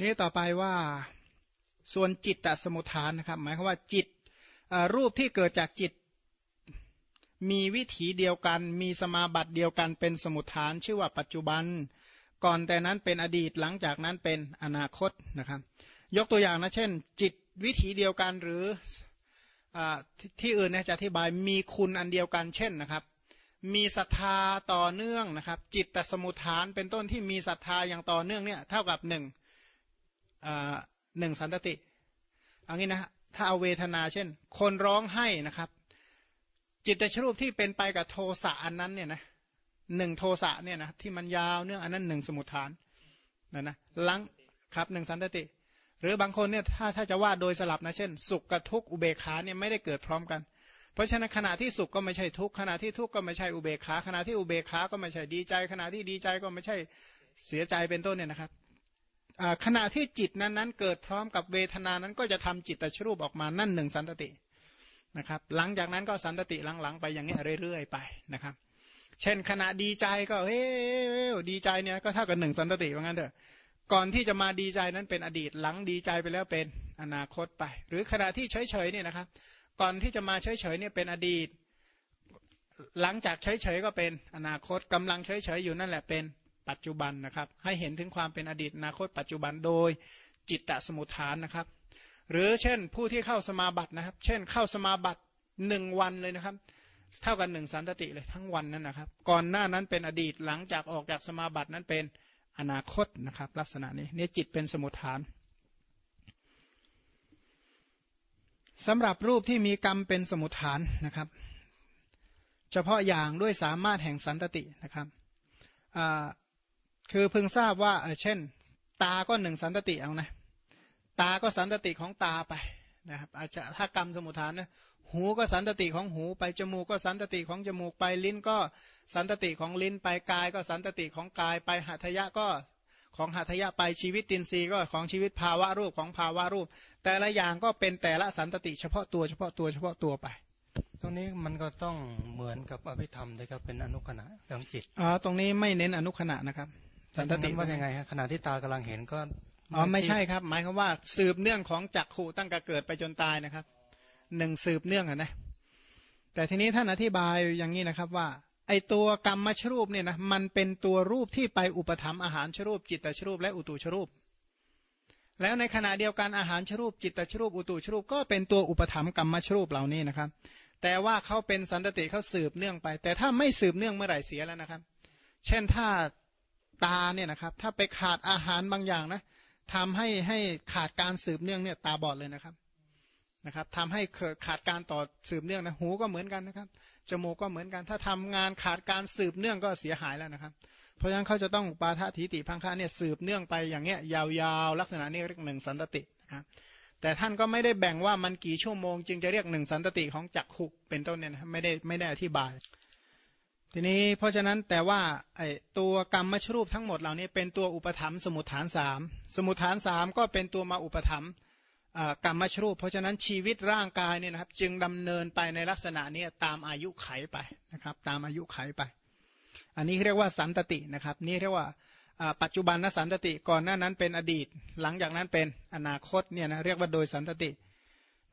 นี้ต่อไปว่าส่วนจิตตสมุทฐานนะครับ หมายความว่าจิตรูปที่เกิดจากจิต มีวิถีเดียวกัน มีสมาบัติเดียวกันเป็นสมุทฐาน ชื่อว่าปัจจุบัน ก่อนแต่นั้นเป็นอดีตหลังจากนั้นเป็นอนาคตนะครับ ยกตัวอย่างนะเช่น จิตวิถีเดียวกันหรืออที่อื่นนี่ยจะอธิบายมีคุณอันเดียวกันเช่นนะครับ มีศรัทธาต่อเนื่องนะครับ จิตตสมุทฐานเป็นต้นที่มีศรัทธาอย่างต่อเนื่องเนี่ยเท่ากับหนึ่ง หนึ่งสันตติเอางี้นะถ้าเอาเวทนาเช่น คนร้องไห้นะครับ จิตตชรูปที่เป็นไปกับโทสะอันนั้นเนี่ยนะหนึ่งโทสะเนี่ยนะที่มันยาวเนื่องอันนั้นหนึ่งสมุทฐานนะนะลังครับหนึ่งสันตติ หรือบางคนเนี่ยถ้าถ้าจะว่าโดยสลับนะเช่น สุขกับทุกข์อุเบกขาเนี่ยไม่ได้เกิดพร้อมกัน เพราะฉะนั้นขณะที่สุขก็ไม่ใช่ทุกข์ขณะที่ทุกข์ก็ไม่ใช่อุเบกขาขณะที่อุเบกขาก็ไม่ใช่ดีใจ ขณะที่ดีใจก็ไม่ใช่เสียใจเป็นต้นเนี่ยนะครับ ขณะที่จิตนั้นนั้นเกิดพร้อมกับเวทนานั้นก็จะทำจิตตชรูปออกมานั่นหนึ่งสันตตินะครับ หลังจากนั้นก็สันตติหลังๆ ไปอย่างนี้เรื่อยๆไปนะครับ เช่นขณะดีใจก็เฮ้ดีใจเนี่ยก็เท่ากับหนึ่งสันตติว่างั้นเถอะก่อนที่จะมาดีใจนั้นเป็นอดีตหลังดีใจไปแล้วเป็นอนาคตไป หรือขณะที่เฉยๆเนี่ยนะครับ ก่อนที่จะมาเฉยๆเนี่ยเป็นอดีต หลังจากเฉยๆก็เป็นอนาคตกำลังเฉยๆอยู่นั่นแหละเป็น ปัจจุบันนะครับ ให้เห็นถึงความเป็นอดีตอนาคตปัจจุบันโดยจิตตสมุทฐานนะครับ หรือเช่นผู้ที่เข้าสมาบัตินะครับ เช่นเข้าสมาบัติหนึ่งวันเลยนะครับ เท่ากันหนึ่งสันตติเลยทั้งวันนั้นนะครับ ก่อนหน้านั้นเป็นอดีตหลังจากออกจากสมาบัตินั้นเป็นอนาคตนะครับ ลักษณะนี้นี่จิตเป็นสมุทฐานสำหรับรูปที่มีกรรมเป็นสมุทฐานนะครับ เฉพาะอย่างด้วยสามารถแห่งสันตตินะครับ คือเพิ่งทราบว่าเช่น ตาก็หนึ่งสันตติเอานะ ตาก็สันตติของตาไปนะครับอาจจะถ้ากรรมสมุทฐานนะหูก็สันตติของหูไปจมูกก็สันตติของจมูกไปลิ้นก็สันตติของลิ้นไปกายก็สันตติของกายไปหัตถยะก็ของหัตถยะไปชีวิตินทรีย์ก็ของชีวิตภาวะรูปของภาวะรูป แต่ละอย่างก็เป็นแต่ละสันตติเฉพาะตัวเฉพาะตัวเฉพาะตัวไป ตรงนี้มันก็ต้องเหมือนกับอภิธรรมนะครับเป็นอนุขณะของจิตอ๋อตรงนี้ไม่เน้นอนุขณะนะครับ สันตติว่ายังไงฮะขณะที่ตากำลังเห็นก็อ๋อไม่ใช่ครับ หมายความว่าสืบเนื่องของจักขู่ตั้งแต่เกิดไปจนตายนะครับหนึ่งสืบเนื่องอะนะแต่ทีนี้ท่านอธิบายอย่างนี้นะครับว่า ไอตัวกรรมชรูปเนี่ยนะมันเป็นตัวรูปที่ไปอุปธรรมอาหารชรูป จิตตชรูปและอุตุชรูป แล้วในขณะเดียวกันอาหารชรูป จิตตชรูป อุตุชรูป ก็เป็นตัวอุปธรรมกรรมชรูปเหล่านี้นะครับ แต่ว่าเขาเป็นสันตติเขาสืบเนื่องไป แต่ถ้าไม่สืบเนื่องเมื่อไหร่เสียแล้วนะครับ เช่นถ้า ตาเนี่ยนะครับ ถ้าไปขาดอาหารบางอย่างนะทำให้ให้ขาดการสืบเนื่องเนี่ยตาบอดเลยนะครับนะครับทำให้ขาดการต่อสืบเนื่องนะหูก็เหมือนกันนะครับจมูกก็เหมือนกัน ถ้าทำงานขาดการสืบเนื่องก็เสียหายแล้วนะครับ เพราะฉะนั้นเขาจะต้องปาททิติพังคะเนี่ยสืบเนื่องไปอย่างเงี้ยยาวๆ ลักษณะนี้เรียกหนึ่งสันตตินะครับแต่ท่านก็ไม่ได้แบ่งว่ามันกี่ชั่วโมง จึงจะเรียกหนึ่งสันตติของจักขุเป็นต้นเนี่ยนะไม่ได้ไม่ได้อธิบาย ทีนี้เพราะฉะนั้นแต่ว่าไอ้ตัวกรรมมชรูปทั้งหมดเหล่านี้เป็นตัวอุปธรรมสมุทฐานสามสมุทฐานสามก็เป็นตัวมาอุปธรรมกรรมมชรูป เพราะฉะนั้นชีวิตร่างกายเนี่ยนะครับจึงดำเนินไปในลักษณะนี้ตามอายุไขไปนะครับ ตามอายุขัยไป อันนี้เรียกว่าสันตตินะครับ นี่เรียกว่าปัจจุบันสันตติก่อนหน้านั้นเป็นอดีต หลังจากนั้นเป็นอนาคตเนี่ยนะเรียกว่าโดยสันตติ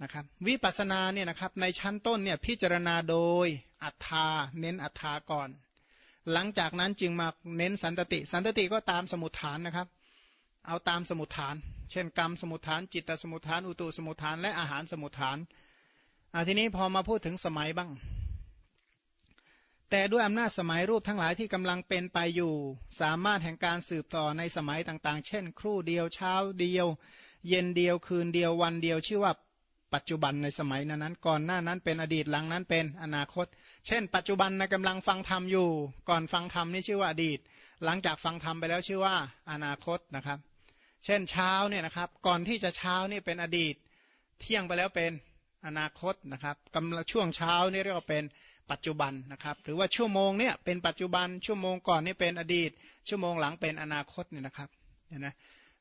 นะครับวิปัสสนาเนี่ยนะครับในชั้นต้นเนี่ยพิจารณาโดยอัทธาเน้นอัทธาก่อน หลังจากนั้นจึงมาเน้นสันตติ สันตติก็ตามสมุทฐานนะครับ เอาตามสมุทฐาน เช่นกรรมสมุทฐาน จิตตสมุทฐานอุตุสมุทฐานและอาหารสมุทฐานอาทีนี้พอมาพูดถึงสมัยบ้าง แต่ด้วยอำนาจสมัยรูปทั้งหลายที่กำลังเป็นไปอยู่ สามารถแห่งการสืบต่อในสมัยต่างๆ เช่น ครู่เดียวเช้าเดียว เย็นเดียวคืนเดียววันเดียวชื่อว่า ปัจจุบันในสมัยนั้นนั้นก่อนหน้านั้นเป็นอดีตหลังนั้นเป็นอนาคต เช่น ปัจจุบันในกำลังฟังธรรมอยู่ ก่อนฟังธรรมนี่ชื่อว่าอดีต หลังจากฟังธรรมไปแล้วชื่อว่าอนาคตนะครับ เช่นเช้าเนี่ยนะครับ ก่อนที่จะเช้านี่เป็นอดีต เที่ยงไปแล้วเป็นอนาคตนะครับกำลังช่วงเช้านี่เรียกว่าเป็นปัจจุบันนะครับ หรือว่าชั่วโมงเนี่ยเป็นปัจจุบันชั่วโมงก่อนนี่เป็นอดีต ชั่วโมงหลังเป็นอนาคตเนี่ยนะครับเห็นไหม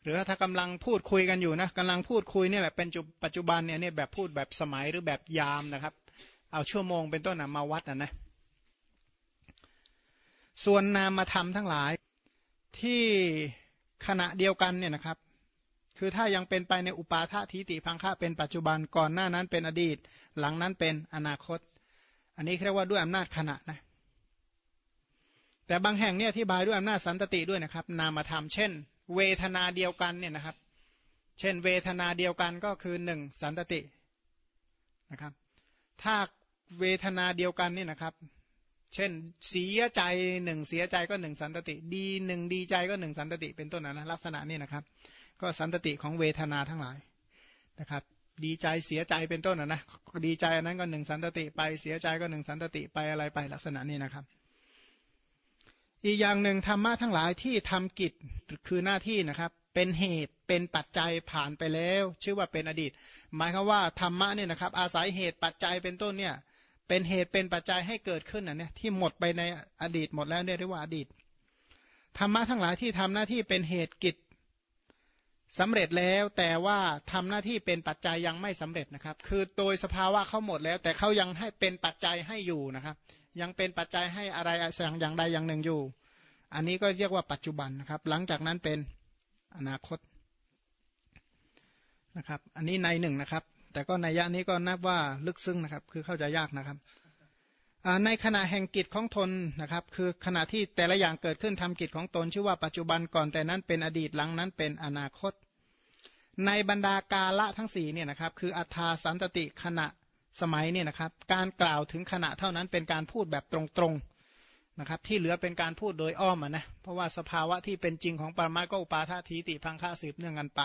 หรือถ้ากำลังพูดคุยกันอยู่นะกำลังพูดคุยนี่แหละเป็นปัจจุบันเนี่ยนี่แบบพูดแบบสมัยหรือแบบยามนะครับ เอาชั่วโมงเป็นต้นนะมาวัดนะนะส่วนนามธรรมทั้งหลายที่ขณะเดียวกันเนี่ยนะครับ คือถ้ายังเป็นไปในอุปาทะทิติพังคะเป็นปัจจุบันก่อนหน้านั้นเป็นอดีต หลังนั้นเป็นอนาคต อันนี้เรียกว่าด้วยอำนาจขณะนะแต่บางแห่งเนี่ยอธิบายด้วยอำนาจสันตติด้วยนะครับ นามธรรมเช่น เวทนาเดียวกันเนี่ยนะครับ เช่น เวทนาเดียวกันก็คือหนึ่งสันตตินะครับ ถ้าเวทนาเดียวกันนี่นะครับ เช่นเสียใจหนึ่งเสียใจก็หนึ่งสันตติ ดีหนึ่งดีใจก็หนึ่งสันตติ เป็นต้นนะลักษณะนี้นะครับ ก็สันตติของเวทนาทั้งหลายนะครับ ดีใจเสียใจเป็นต้นนะนะดีใจอันนั้นก็หนึ่งสันตติไปเสียใจก็หนึ่งสันตติไปอะไรไปลักษณะนี้นะครับ อีกอย่างหนึ่งธรรมะทั้งหลายที่ทำกิจคือหน้าที่นะครับ เป็นเหตุเป็นปัจจัยผ่านไปแล้ว ชื่อว่าเป็นอดีต หมายความว่าธรรมะเนี่ยนะครับ อาศัยเหตุปัจจัยเป็นต้นเนี่ย เป็นเหตุเป็นปัจจัยให้เกิดขึ้นนะเนี่ยที่หมดไปในอดีตหมดแล้วเรียกว่าอดีตธรรมะทั้งหลายที่ทำหน้าที่เป็นเหตุกิจสำเร็จแล้วแต่ว่าทำหน้าที่เป็นปัจจัยยังไม่สำเร็จนะครับ คือโดยสภาวะเขาหมดแล้ว แต่เขายังให้เป็นปัจจัยให้อยู่นะครับ ยังเป็นปัจจัยให้อะไรสังอย่างใดอย่างหนึ่งอยู่ อันนี้ก็เรียกว่าปัจจุบันนะครับ หลังจากนั้นเป็นอนาคตนะครับ อันนี้ในหนึ่งนะครับ แต่ก็ในยะนี้ก็นับว่าลึกซึ้งนะครับ คือเข้าใจยากนะครับในขณะแห่งกิจของตนนะครับ คือขณะที่แต่ละอย่างเกิดขึ้นทำกิจของตน ชื่อว่าปัจจุบันก่อนแต่นั้นเป็นอดีตหลังนั้นเป็นอนาคต ในบรรดากาละทั้งสี่เนี่ยนะครับ คืออัฏฐาสันตติขณะ สมัยเนี่ยนะครับ การกล่าวถึงขณะเท่านั้นเป็นการพูดแบบตรงๆนะครับ ที่เหลือเป็นการพูดโดยอ้อมนะเพราะว่าสภาวะที่เป็นจริงของปรมาก็อุปาทาทีติพังค่าสืบเนื่องกันไป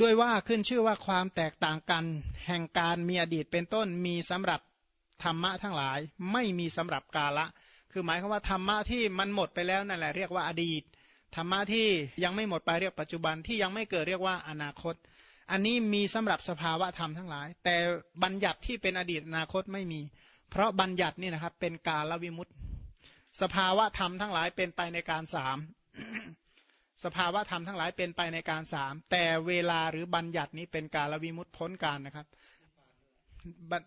ด้วยว่าขึ้นชื่อว่าความแตกต่างกันแห่งการมีอดีตเป็นต้นมีสำหรับธรรมะทั้งหลายไม่มีสำหรับกาละ คือหมายความว่าธรรมะที่มันหมดไปแล้วนั่นแหละเรียกว่าอดีตธรรมะที่ยังไม่หมดไปเรียกปัจจุบันที่ยังไม่เกิดเรียกว่าอนาคต อันนี้มีสำหรับสภาวะธรรมทั้งหลาย แต่บัญญัติที่เป็นอดีตอนาคตไม่มี เพราะบัญญัตินี่นะครับเป็นกาลวิมุตตสภาวะธรรมทั้งหลายเป็นไปในการสามสภาวะธรรมทั้งหลายเป็นไปในการสามแต่เวลาหรือบัญญัตินี้เป็นกาลวิมุตพ้นการนะครับ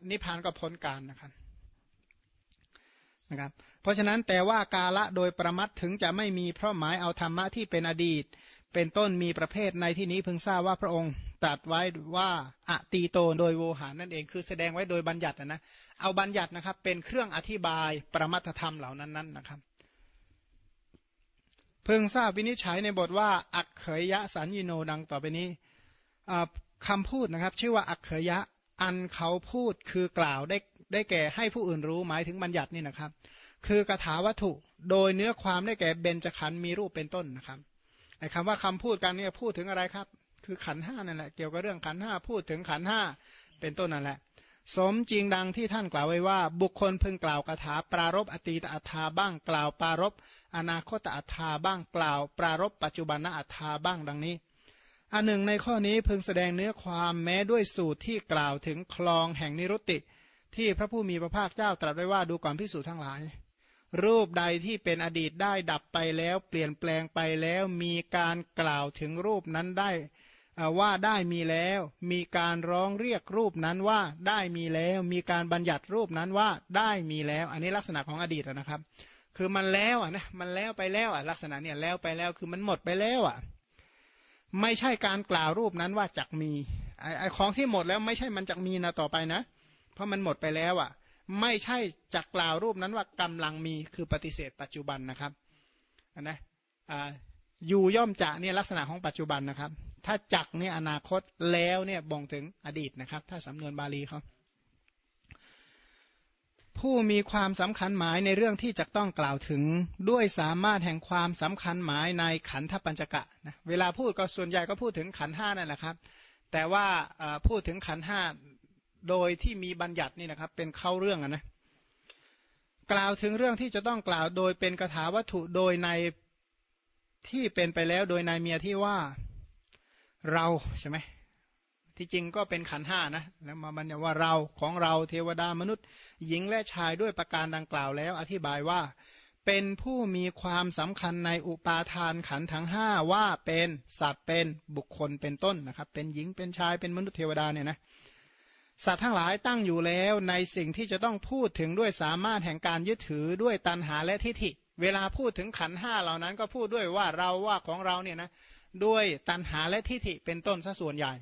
นิพพานก็พ้นการนะครับนะครับ เพราะฉะนั้นแต่ว่ากาละโดยประมัดถึงจะไม่มีเพราะหมายเอาธรรมะที่เป็นอดีต เป็นต้นมีประเภทในที่นี้พึงทราบว่าพระองค์ตรัสไว้ว่าอตีโตโดยโวหารนั่นเองคือแสดงไว้โดยบัญญัตินะเอาบัญญัตินะครับเป็นเครื่องอธิบายประมัตธรรมเหล่านั้นๆนะครับเพิ่งทราบวินิจฉัยในบทว่า อักเขยยะสัญญิโนดังต่อไปนี้คำพูดนะครับ ชื่อว่าอักเขยยะอันเขาพูดคือกล่าวได้ได้แก่ให้ผู้อื่นรู้หมายถึงบัญญัตินี่นะครับ คือกถาวัตถุโดยเนื้อความได้แก่เบญจขันธ์มีรูปเป็นต้นนะครับ ไอ้คำว่าคำพูดกันเนี่ยพูดถึงอะไรครับ คือขันห้านั่นแหละเกี่ยวกับเรื่องขันห้าพูดถึงขันห้าเป็นต้นนั่นแหละ สมจริงดังที่ท่านกล่าวไว้ว่า บุคคลพึงกล่าวคาถาปรารบอตีตอัฏฐาบ้างกล่าวปรารบอนาคตอัฏฐาบ้างกล่าว ปรารบปัจจุบันอัฏฐาบ้างดังนี้อันหนึ่งในข้อนี้พึงแสดงเนื้อความแม้ด้วยสูตรที่กล่าวถึงคลองแห่งนิรุตติที่พระผู้มีพระภาคเจ้าตรัสไว้ว่าดูก่อนพิสูจน์ทั้งหลาย รูปใดที่เป็นอดีตได้ดับไปแล้ว เปลี่ยนแปลงไปแล้วมีการกล่าวถึงรูปนั้นได้ว่าได้มีแล้ว มีการร้องเรียกรูปนั้นว่าได้มีแล้ว มีการบัญญัติรูปนั้นว่าได้มีแล้ว อันนี้ลักษณะของอดีตนะครับ คือมันแล้วอะนะมันแล้วไปแล้วอะลักษณะเนี่ยแล้วไปแล้วคือมันหมดไปแล้วอะไม่ใช่การกล่าวรูปนั้นว่าจักมีไอ้ของที่หมดแล้วไม่ใช่มันจักมีนะต่อไปนะ เพราะมันหมดไปแล้วอะ ไม่ใช่จักกล่าวรูปนั้นว่ากำลังมีคือปฏิเสธปัจจุบันนะครับนะอยู่ย่อมจะเนี่ยลักษณะของปัจจุบันนะครับ ถ้าจักเนี่ยอนาคตแล้วเนี่ยบ่งถึงอดีตนะครับ ถ้าสำนวนบาลีเขาผู้มีความสำคัญหมายในเรื่องที่จะต้องกล่าวถึงด้วยสามารถแห่งความสำคัญหมายในขันธปัญจกะนะเวลาพูดก็ส่วนใหญ่ก็พูดถึงขันห้านั่นแหละครับ แต่ว่าพูดถึงขันห้า โดยที่มีบัญญัตินี่นะครับ เป็นเข้าเรื่องนะ กล่าวถึงเรื่องที่จะต้องกล่าวโดยเป็นกถาวัตถุโดยในที่เป็นไปแล้วโดยในเมียที่ว่าเราใช่ไหมที่จริงก็เป็นขันห้านะแล้วมาบัญญัติว่าเราของเราเทวดามนุษย์ หญิงและชายด้วยประการดังกล่าวแล้ว อธิบายว่า เป็นผู้มีความสำคัญในอุปาทานขันทั้งห้าว่าเป็นสัตว์เป็นบุคคลเป็นต้นนะครับ เป็นหญิงเป็นชายเป็นมนุษย์เทวดาเนี่ยนะ สัตว์ทั้งหลายตั้งอยู่แล้วในสิ่งที่จะต้องพูดถึงด้วยสามารถแห่งการยึดถือด้วยตันหาและทิฏฐิ เวลาพูดถึงขันห้าเหล่านั้นก็พูดด้วยว่าเราว่าของเราเนี่ยนะด้วยตัณหาและทิฏฐิเป็นต้นซะส่วนใหญ่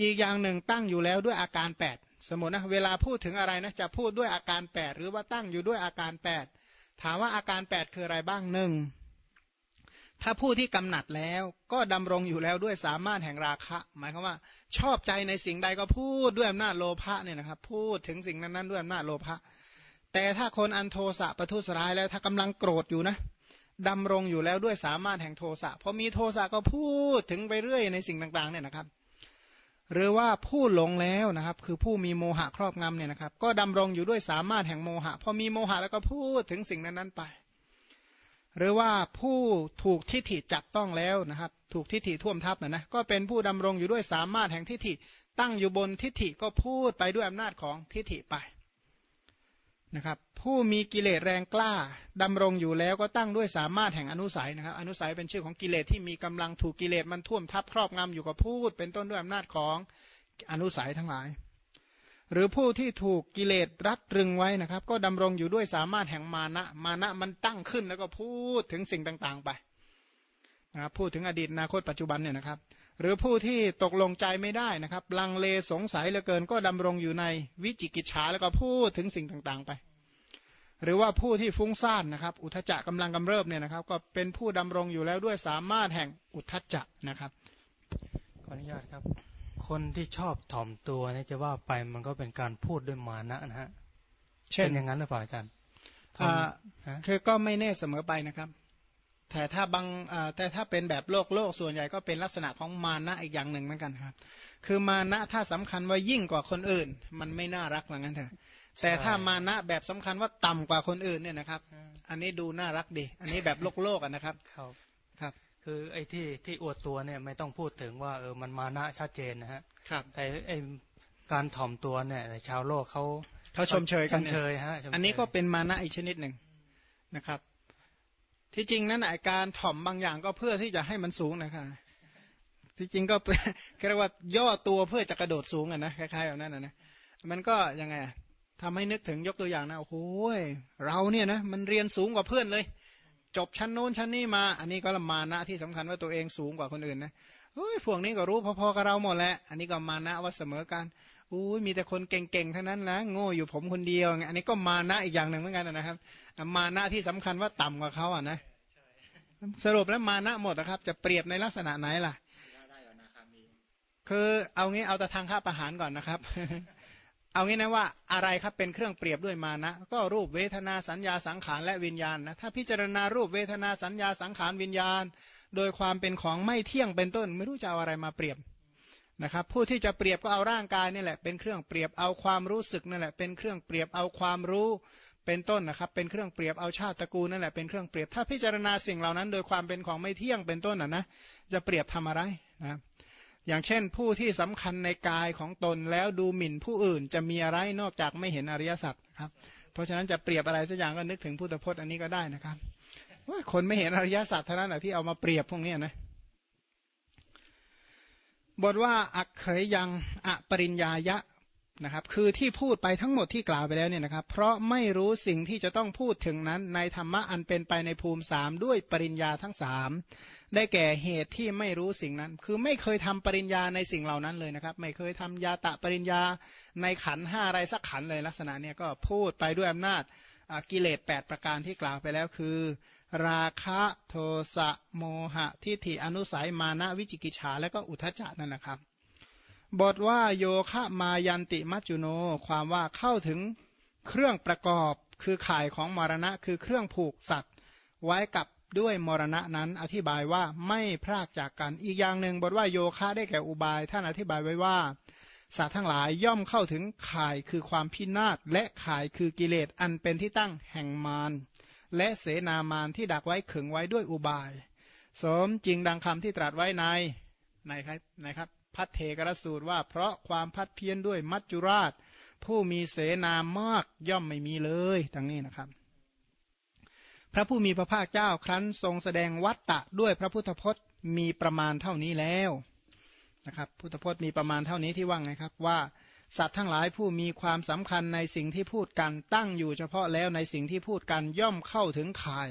อีกอย่างหนึ่งตั้งอยู่แล้วด้วยอาการ 8 สมมตินะเวลาพูดถึงอะไรนะจะพูดด้วยอาการ 8 หรือว่าตั้งอยู่ด้วยอาการ 8 ถามว่าอาการ 8 คืออะไรบ้างหนึ่ง ถ้าผู้ที่กำหนัดแล้วก็ดำรงอยู่แล้วด้วยสามารถแห่งราคะ หมายความว่า ชอบใจในสิ่งใดก็พูดด้วยอำนาจโลภะเนี่ยนะครับ พูดถึงสิ่งนั้นๆด้วยอำนาจโลภะแต่ถ้าคนอันโทสะประทุษร้ายแล้วถ้ากำลังโกรธอยู่นะดำรงอยู่แล้วด้วยสามารถแห่งโทสะพอมีโทสะก็พูดถึงไปเรื่อยในสิ่งต่างๆเนี่ยนะครับ หรือว่าผู้หลงแล้วนะครับ คือผู้มีโมหะครอบงำเนี่ยนะครับ ก็ดำรงอยู่ด้วยสามารถแห่งโมหะพอมีโมหะแล้วก็พูดถึงสิ่งนั้นๆไป หรือว่าผู้ถูกทิฏฐิจับต้องแล้วนะครับ ถูกทิฏฐิท่วมทับนะนะก็เป็นผู้ดำรงอยู่ด้วยสามารถแห่งทิฏฐิตั้งอยู่บนทิฏฐิก็พูดไปด้วยอำนาจของทิฏฐิไปนะครับผู้มีกิเลสแรงกล้าดำรงอยู่แล้วก็ตั้งด้วยสามารถแห่งอนุสัยนะครับ อนุสัยเป็นชื่อของกิเลสที่มีกำลังถูกกิเลสมันท่วมทับครอบงำอยู่กับพูด เป็นต้นด้วยอำนาจของอนุสัยทั้งหลาย หรือผู้ที่ถูกกิเลสรัดรึงไว้นะครับ ก็ดำรงอยู่ด้วยสามารถแห่งมานะมานะมันตั้งขึ้นแล้วก็พูดถึงสิ่งต่างๆไปนะครับพูดถึงอดีตอนาคตปัจจุบันเนี่ยนะครับ หรือผู้ที่ตกลงใจไม่ได้นะครับ ลังเลสงสัยเหลือเกิน ก็ดำรงอยู่ในวิจิกิจฉาแล้วก็พูดถึงสิ่งต่างๆไป หรือว่าผู้ที่ฟุ้งซ่านนะครับ อุทจักกำลังกำเริบเนี่ยนะครับ ก็เป็นผู้ดำรงอยู่แล้วด้วยสามารถแห่งอุทจักนะครับขออนุญาตครับ คนที่ชอบถ่อมตัวนี่จะว่าไปมันก็เป็นการพูดด้วยมานะนะฮะเช่นอย่างนั้นหรือเปล่าอาจารย์คือก็ไม่แน่เสมอไปนะครับ แต่ถ้าบางแต่ถ้าเป็นแบบโลกโลกส่วนใหญ่ก็เป็นลักษณะของมานะอีกอย่างหนึ่งเหมือนกันครับ คือมานะถ้าสำคัญว่ายิ่งกว่าคนอื่น มันไม่น่ารักเหมือนกันเถอะแต่ถ้ามานะแบบสำคัญว่าต่ำกว่าคนอื่นเนี่ยนะครับ อันนี้ดูน่ารักดี อันนี้แบบโลกโลกนะครับครับ ครับคือไอ้ที่ที่อวดตัวเนี่ยไม่ต้องพูดถึงว่าเออมันมานะชัดเจนนะฮะครับแต่ไอ้การถ่อมตัวเนี่ยชาวโลกเขาเขาชมเชยกันเชยฮะอันนี้ก็เป็นมานะอีกชนิดหนึ่งนะครับ ที่จริงนั้นอาการถ่อมบางอย่างก็เพื่อที่จะให้มันสูงนะครับที่จริงก็เรียกว่าย่อตัวเพื่อจะกระโดดสูงอะนะคล้ายๆแบบนั้นนะมันก็ยังไงทำให้นึกถึงยกตัวอย่างนะโอ้โหเราเนี่ยนะมันเรียนสูงกว่าเพื่อนเลย จบชั้นโน้นชั้นนี้มา อันนี้ก็ละมานะที่สำคัญว่าตัวเองสูงกว่าคนอื่นนะเฮ้ยพวกนี้ก็รู้พอๆกับเราหมดแหละอันนี้ก็มานะว่าเสมอกันอุ้ยมีแต่คนเก่งๆทั้งนั้นนะโง่อยู่ผมคนเดียวอันนี้ก็มานะอีกอย่างหนึ่งเหมือนกันนะครับ มานะที่สำคัญว่าต่ำกว่าเขาอะนะสรุปแล้วมานะหมดนะครับ จะเปรียบในลักษณะไหนล่ะคือเอางี้เอาแต่ทางค่าประหารก่อนนะครับ เอางี้นะว่าอะไรครับเป็นเครื่องเปรียบด้วยมานะ ก็รูปเวทนาสัญญาสังขารและวิญญาณนะถ้าพิจารณารูปเวทนาสัญญาสังขารวิญญาณ โดยความเป็นของไม่เที่ยงเป็นต้น ไม่รู้จะเอาอะไรมาเปรียบนะครับผู้ที่จะเปรียบก็เอาร่างกายนี่แหละเป็นเครื่องเปรียบเอาความรู้สึกนั่นแหละเป็นเครื่องเปรียบเอาความรู้เป็นต้นนะครับเป็นเครื่องเปรียบเอาชาติตระกูลนั่นแหละเป็นเครื่องเปรียบถ้าพิจารณาสิ่งเหล่านั้น โดยความเป็นของไม่เที่ยงเป็นต้นนะนะจะเปรียบทำอะไรนะ อย่างเช่นผู้ที่สำคัญในกายของตนแล้วดูหมิ่นผู้อื่นจะมีอะไรนอกจากไม่เห็นอริยสัจครับ เพราะฉะนั้นจะเปรียบอะไรสักอย่างก็นึกถึงพุทธพจน์อันนี้ก็ได้นะครับว่าคนไม่เห็นอริยสัจเท่านั้นแหะที่เอามาเปรียบพวกนี้นะบทว่าอักเขยยังอปริญญายะ นะครับคือที่พูดไปทั้งหมดที่กล่าวไปแล้วเนี่ยนะครับ เพราะไม่รู้สิ่งที่จะต้องพูดถึงนั้นในธรรมะอันเป็นไปในภูมิสามด้วยปริญญาทั้งสามได้แก่เหตุที่ไม่รู้สิ่งนั้น คือไม่เคยทำปริญญาในสิ่งเหล่านั้นเลยนะครับ ไม่เคยทำยาตะปริญญาในขันห้าอะไรสักขันเลยลักษณะเนี้ยก็พูดไปด้วยอำนาจกิเลส8ประการที่กล่าวไปแล้วคือ ราคะโทสะโมหะทิฏฐิอนุสัยมานะวิจิกิจฉาและก็อุทจจะนั่นนะครับ บทว่าโยคะมายันติมัจจุโน ความว่าเข้าถึงเครื่องประกอบคือข่ายของมรณะ คือเครื่องผูกสัตว์ ไว้กับด้วยมรณะนั้น อธิบายว่าไม่พรากจากกัน อีกอย่างหนึ่งบทว่าโยคะได้แก่อุบาย ท่านอธิบายไว้ว่า สัตว์ทั้งหลายย่อมเข้าถึงข่ายคือความพินาศและข่ายคือกิเลสอันเป็นที่ตั้งแห่งมารและเสนามารที่ดักไว้ขึงไว้ด้วยอุบาย สมจริงดังคำที่ตรัสไว้ในในครับในครับ พัทเทกรสูตรว่า เพราะความพัดเพี้ยนด้วยมัจจุราช ผู้มีเสนามากย่อมไม่มีเลยดังนี้นะครับ พระผู้มีพระภาคเจ้าครั้นทรงแสดงวัตตะด้วยพระพุทธพจน์มีประมาณเท่านี้แล้วนะครับ พุทธพจน์มีประมาณเท่านี้ที่ว่างไงครับว่าสัตว์ทั้งหลายผู้มีความสำคัญในสิ่งที่พูดกันตั้งอยู่เฉพาะแล้วในสิ่งที่พูดกันย่อมเข้าถึงข่าย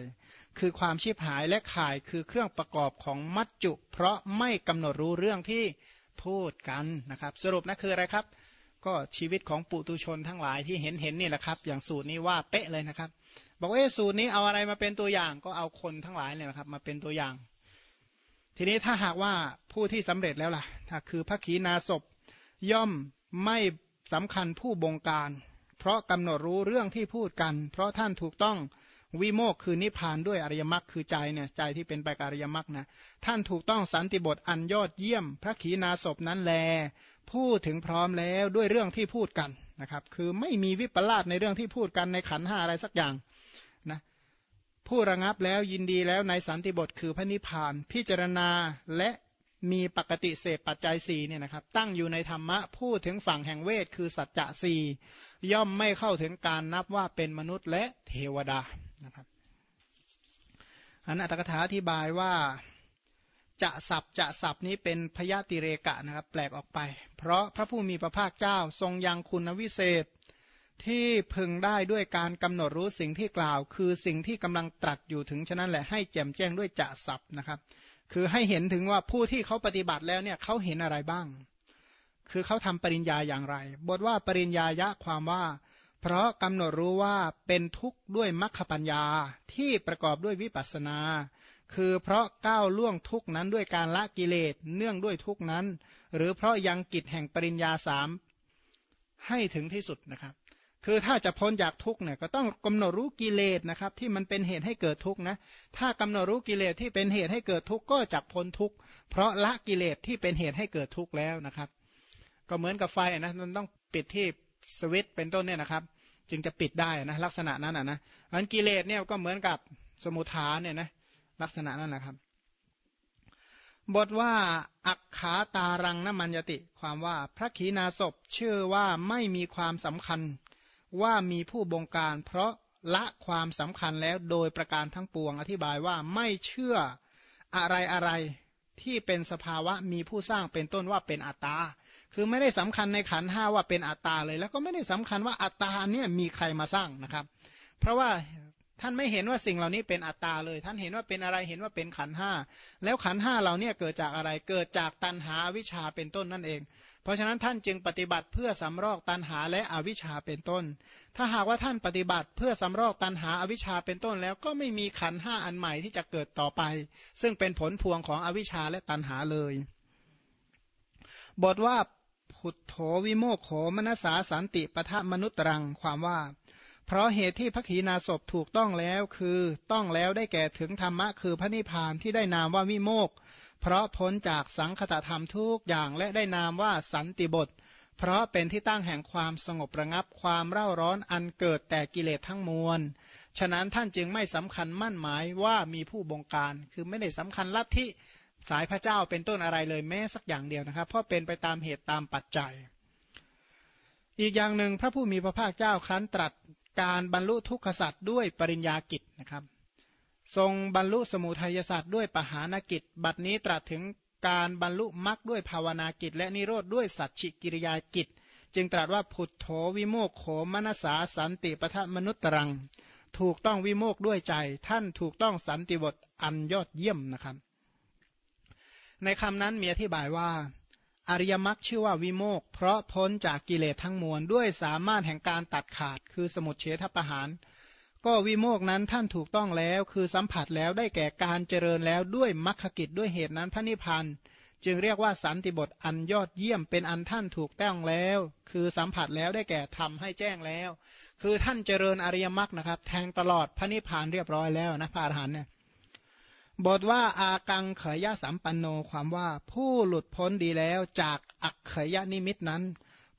คือความชีพหายและข่ายคือเครื่องประกอบของมัจจุ เพราะไม่กำหนดรู้เรื่องที่ พูดกันนะครับ สรุปนะคืออะไรครับ ก็ชีวิตของปุตุชนทั้งหลายที่เห็นเห็นนี่แหละครับ อย่างสูตรนี้ว่าเป๊ะเลยนะครับ บอกว่าสูตรนี้เอาอะไรมาเป็นตัวอย่างก็เอาคนทั้งหลายเนี่ยนะครับ มาเป็นตัวอย่าง ทีนี้ถ้าหากว่าผู้ที่สำเร็จแล้วล่ะถ้าคือพระขีณาสพย่อมไม่สำคัญผู้บงการ เพราะกำหนดรู้เรื่องที่พูดกัน เพราะท่านถูกต้อง วิโมกคือนิพพานด้วยอริยมรรคคือใจเนี่ยใจที่เป็นไปกับอริยมรรคนะท่านถูกต้องสันติบทอันยอดเยี่ยม พระขีณาสพนั้นแล พูดถึงพร้อมแล้วด้วยเรื่องที่พูดกันนะครับ คือไม่มีวิปลาสในเรื่องที่พูดกันในขันห้าอะไรสักอย่างนะผู้ระงับแล้วยินดีแล้วในสันติบทคือพระนิพพาน พิจารณาและมีปกติเสพปัจจัยสี่เนี่ยนะครับ ตั้งอยู่ในธรรมะพูดถึงฝั่งแห่งเวทคือสัจจะสี่ย่อมไม่เข้าถึงการนับว่าเป็นมนุษย์และเทวดา นะครับอันอัตถกถาอธิบายว่าจะสับจะสับนี้เป็นพยาติเรกะนะครับ แปลกออกไป เพราะพระผู้มีพระภาคเจ้าทรงยังคุณวิเศษที่พึงได้ด้วยการกำหนดรู้สิ่งที่กล่าว คือสิ่งที่กำลังตรัสอยู่ถึงฉะนั้นแหละให้แจ่มแจ้งด้วยจะสับนะครับ คือให้เห็นถึงว่าผู้ที่เขาปฏิบัติแล้วเนี่ยเขาเห็นอะไรบ้าง คือเขาทำปริญญาอย่างไร บทว่าปริญญายะความว่า เพราะกำหนดรู้ว่าเป็นทุกข์ด้วยมรรคปัญญาที่ประกอบด้วยวิปัสนา คือเพราะก้าวล่วงทุกนั้นด้วยการละกิเลสเนื่องด้วยทุกนั้น หรือเพราะยังกิจแห่งปริญญาสามให้ถึงที่สุดนะครับ คือถ้าจะพ้นจากทุกเนี่ยก็ต้องกำหนดรู้กิเลสนะครับ ที่มันเป็นเหตุให้เกิดทุกข์นะ ถ้ากำหนดรู้กิเลสที่เป็นเหตุให้เกิดทุกข์ก็จะพ้นทุกข์เพราะละกิเลสที่เป็นเหตุให้เกิดทุกข์แล้วนะครับ ก็เหมือนกับไฟนะมันต้องปิดที่ สวิตเป็นต้นเนี่ยนะครับ จึงจะปิดได้นะลักษณะนั้นอะนะอันกิเลสเนี่ยก็เหมือนกับสมุทฐานเนี่ยนะลักษณะนั้นนะครับ บทว่าอักขาตารังนมัญญติ ความว่าพระขีณาสพเชื่อว่าไม่มีความสำคัญว่ามีผู้บงการ เพราะละความสำคัญแล้วโดยประการทั้งปวงอธิบายว่าไม่เชื่ออะไรอะไร ที่เป็นสภาวะมีผู้สร้างเป็นต้นว่าเป็นอัตตา คือไม่ได้สำคัญในขันห้าว่าเป็นอัตตาเลย แล้วก็ไม่ได้สำคัญว่าอัตตาเนี่ยมีใครมาสร้างนะครับ เพราะว่า ท่านไม่เห็นว่าสิ่งเหล่านี้เป็นอัตตาเลย ท่านเห็นว่าเป็นอะไรเห็นว่าเป็นขันห้าแล้วขันห้าเหล่านี้เกิดจากอะไรเกิดจากตัณหาวิชาเป็นต้นนั่นเอง เพราะฉะนั้นท่านจึงปฏิบัติเพื่อสำรอกตัณหาและอวิชชาเป็นต้น ถ้าหากว่าท่านปฏิบัติเพื่อสำรอกตัณหาอวิชชาเป็นต้นแล้วก็ไม่มีขันห้าอันใหม่ที่จะเกิดต่อไป ซึ่งเป็นผลพวงของอวิชชาและตัณหาเลย บทว่าพุทโธวิโมกโขมนสาสันติปทะมนุตรังความว่า เพราะเหตุที่พระขีณาสพถูกต้องแล้วคือต้องแล้วได้แก่ถึงธรรมะคือพระนิพพานที่ได้นามว่าวิโมกเพราะพ้นจากสังคตธรรมทุกอย่างและได้นามว่าสันติบท เพราะเป็นที่ตั้งแห่งความสงบระงับความเร่าร้อนอันเกิดแต่กิเลสทั้งมวล ฉะนั้นท่านจึงไม่สำคัญมั่นหมายว่ามีผู้บงการ คือไม่ได้สำคัญลัทธิสายพระเจ้าเป็นต้นอะไรเลยแม้สักอย่างเดียวนะครับ เพราะเป็นไปตามเหตุตามปัจจัย อีกอย่างหนึ่งพระผู้มีพระภาคเจ้าครั้นตรัส การบรรลุทุกขสัตว์ด้วยปริญญากิจนะครับ ทรงบรรลุสมุทัยสัตว์ด้วยปหานกิจ บัดนี้ตรัสถึงการบรรลุมรรคด้วยภาวนากิจ และนิโรธด้วยสัจฉิกิริยากิจ จึงตรัสว่าผุดโถวิโมกโขมนสาสันติปทะมนุตตรัง ถูกต้องวิโมกด้วยใจ ท่านถูกต้องสันติบทอันยอดเยี่ยมนะครับ ในคำนั้นมีอธิบายว่า อริยมรรคชื่อว่าวิโมกเพราะพ้นจากกิเลสทั้งมวลด้วยสามารถแห่งการตัดขาด คือสมุทเฉทประหาร ก็วิโมกนั้นท่านถูกต้องแล้วคือสัมผัสแล้วได้แก่การเจริญแล้วด้วยมรรคกิจด้วยเหตุนั้นพระนิพพานจึงเรียกว่าสันติบทอันยอดเยี่ยมเป็นอันท่านถูกต้องแล้ว คือสัมผัสแล้วได้แก่ทำให้แจ้งแล้ว คือท่านเจริญอริยมรรคนะครับ แทงตลอดพระนิพพานเรียบร้อยแล้วนะพระอรหันต์เนี่ย บทว่าอากังเขยะสัมปันโนความว่าผู้หลุดพ้นดีแล้วจากอักเขยนิมิตนั้น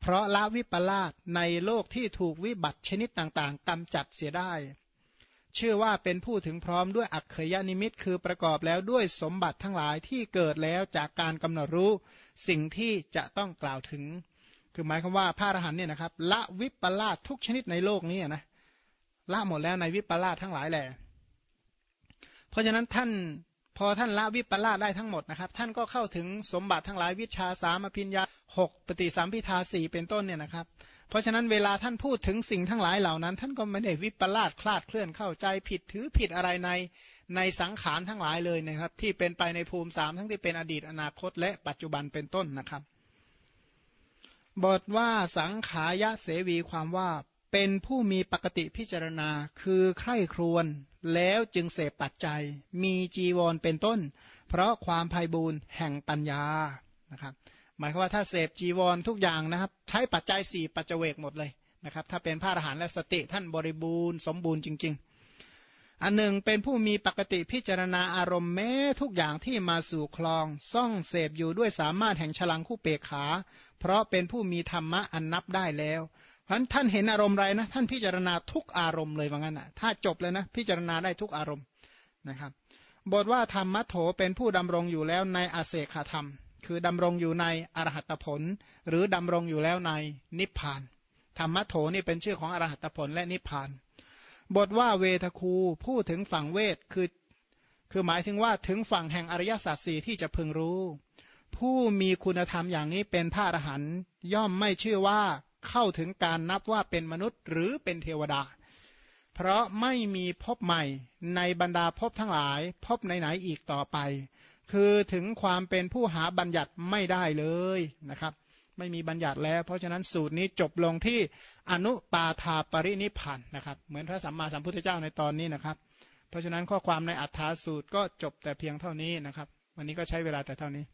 เพราะละวิปลาสในโลกที่ถูกวิบัติชนิดต่างๆกำจัดเสียได้ ชื่อว่าเป็นผู้ถึงพร้อมด้วยอักเขยนิมิตคือประกอบแล้วด้วยสมบัติทั้งหลายที่เกิดแล้วจากการกำหนดรู้สิ่งที่จะต้องกล่าวถึง คือหมายความว่าพระอรหันต์เนี่ยนะครับละวิปลาสทุกชนิดในโลกนี้นะละหมดแล้วในวิปลาสทั้งหลายแหละ เพราะฉะนั้นท่านพอท่านละวิปลาสได้ทั้งหมดนะครับ ท่านก็เข้าถึงสมบัติทั้งหลายวิชาสามพิญญาหกปฏิสัมพิทาสี่เป็นต้นเนี่ยนะครับ เพราะฉะนั้นเวลาท่านพูดถึงสิ่งทั้งหลายเหล่านั้น ท่านก็ไม่ได้วิปลาสคลาดเคลื่อนเข้าใจผิดถือผิดอะไรในในสังขารทั้งหลายเลยนะครับ ที่เป็นไปในภูมิสามทั้งที่เป็นอดีตอนาคต และปัจจุบันเป็นต้นนะครับ บทว่าสังขายะเสวีความว่าเป็นผู้มีปกติพิจารณาคือใคร่ครวญ แล้วจึงเสพปัจจัย มีจีวรเป็นต้น เพราะความภัยบูนแห่งปัญญานะครับ หมายความว่าถ้าเสพจีวรทุกอย่างนะครับ ใช้ปัจจัยสี่ปัจเจกหมดเลยนะครับ ถ้าเป็นพระอรหันต์และสติท่านบริบูรณ์สมบูรณ์จริง ๆ อันหนึ่งเป็นผู้มีปกติพิจารณาอารมณ์แม้ทุกอย่างที่มาสู่คลอง ซ่องเสพอยู่ด้วยสามารถแห่งฉลังคู่เปกขา เพราะเป็นผู้มีธรรมะอันนับได้แล้ว พราะท่านเห็นอารมณ์ไรนะ ท่านพิจารณาทุกอารมณ์เลยว่างั้นนะถ้าจบเลยนะ พิจารณาได้ทุกอารมณ์นะครับ บทว่าธรรมะโถเป็นผู้ดำรงอยู่แล้วในอาเสขธรรม คือดำรงอยู่ในอรหัตผล หรือดำรงอยู่แล้วในนิพพานธรรมะโถนี่เป็นชื่อของอรหัตผลและนิพพาน บทว่าเวทคูพูดถึงฝั่งเวทคือ คือหมายถึงว่าถึงฝั่งแห่งอริยสัจสี่ที่จะพึงรู้ ผู้มีคุณธรรมอย่างนี้เป็นพระอรหันย่อมไม่ชื่อว่า เข้าถึงการนับว่าเป็นมนุษย์หรือเป็นเทวดา เพราะไม่มีพบใหม่ในบรรดาพบทั้งหลาย พบไหนๆอีกต่อไป คือถึงความเป็นผู้หาบัญญัติไม่ได้เลยนะครับ ไม่มีบัญญัติแล้ว เพราะฉะนั้นสูตรนี้จบลงที่อนุปาทาปรินิพานนะครับ เหมือนพระสัมมาสัมพุทธเจ้าในตอนนี้นะครับ เพราะฉะนั้นข้อความในอัฏฐาสูตรก็จบแต่เพียงเท่านี้นะครับ วันนี้ก็ใช้เวลาแต่เท่านี้